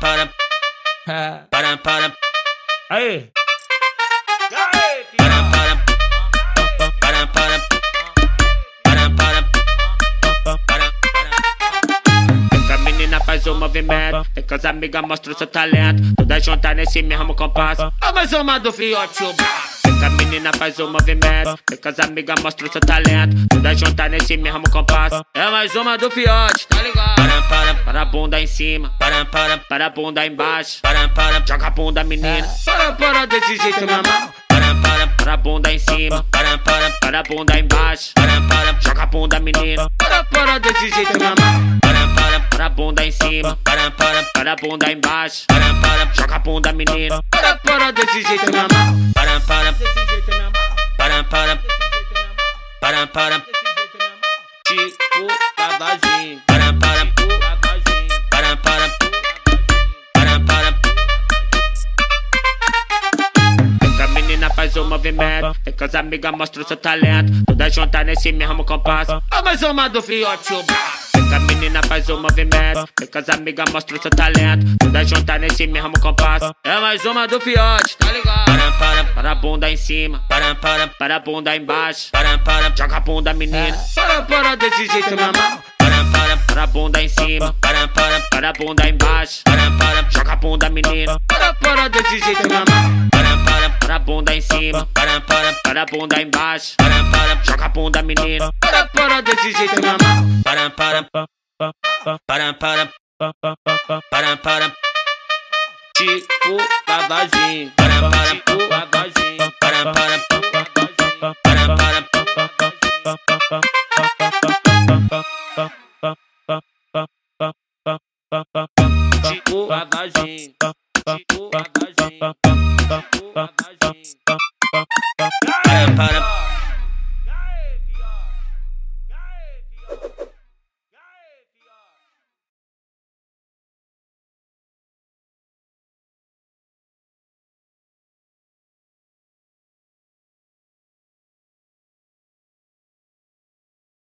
para, para, para, Aí. para, para, para, para, para, para, para, para. A menina faz o movimento, tem que as amigas mostram seu talento. Toda junta nesse mesmo compasso. É mais uma do fiote, o a menina faz o movimento, tem que as amigas mostram seu talento. Toda junta nesse mesmo compasso. É mais uma do fiote, tá ligado? Para, para, para a bunda em cima. Para, para, para a bunda embaixo. Para, para, joga a bunda, menina. Para, para desse jeito, meu amor. Para, para, para a bunda em cima. Para, para, para a bunda embaixo. Para, para, joga a bunda, menina. Para, para desse jeito, meu amor. Para, para, para a bunda em cima. Para, para, para a bunda embaixo. Para, para, joga a bunda, menina. Para, para desse jeito, meu amor. Para, para, Desse jeito, meu amor. para, para, para, para. Amor. Tipo Dadazinho. Tem que as amigas mostram seu talento. Toda junta nesse mesmo compasso. É mais uma do fiote, o Tem que a menina faz o movimento, tem que as amigas mostram seu talento. Toda junta nesse mesmo compasso. É mais uma do fiote, tá ligado? Para, para, para a bunda em cima. Para, para, para a bunda embaixo. Para, para, joga a bunda, menina. Para, para desse jeito, meu amor. Para, para, para a bunda em cima. Para, para, para a bunda embaixo. Para, para, joga a bunda, menina. Para, para desse jeito, meu amor. Para, bunda em cima. Para, para, para a bunda embaixo. Para, para, joga a bunda, menina. Para, para desse jeito, meu amor. Para, para, para, para, para, para. Tipo Dadazinho. Para, para, tipo Dadazinho. Para, para, para, para, Tipo Dadazinho. up.